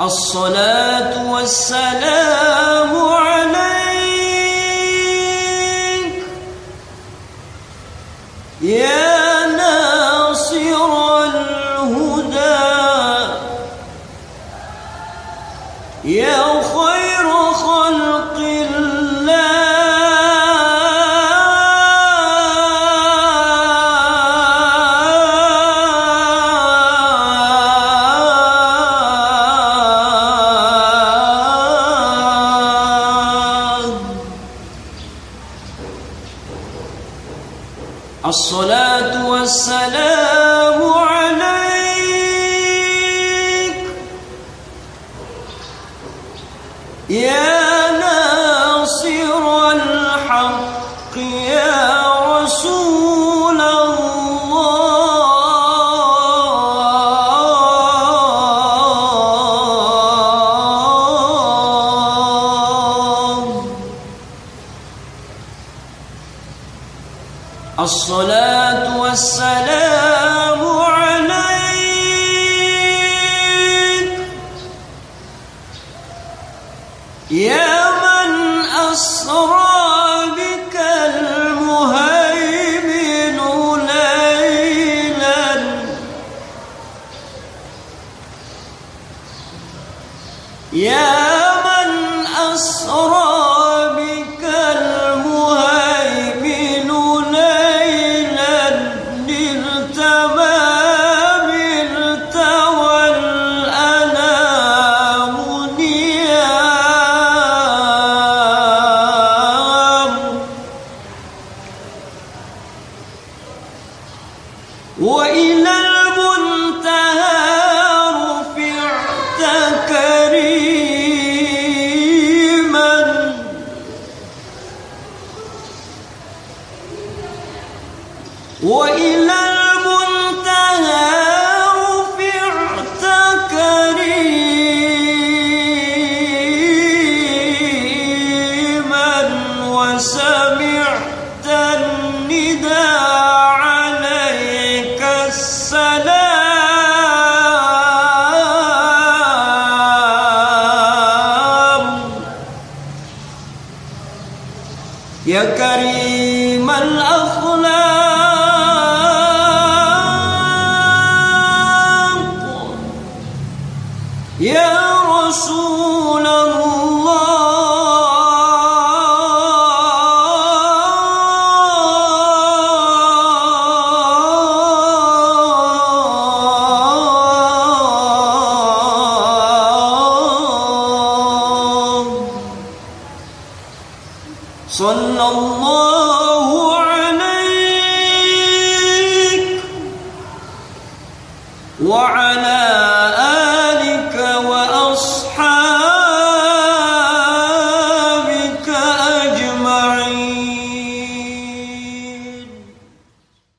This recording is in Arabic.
الصلاة والسلام عليك. يا ناصر الهدى. يا الصلاة والسلام عليك الصلاة والسلام عليك. يا من أسرى بك المهيمن ليلا. يا من أسرى وإلى المنتهى رفعت كريما. يا كريم الأخلاق صلى الله عليك وعلى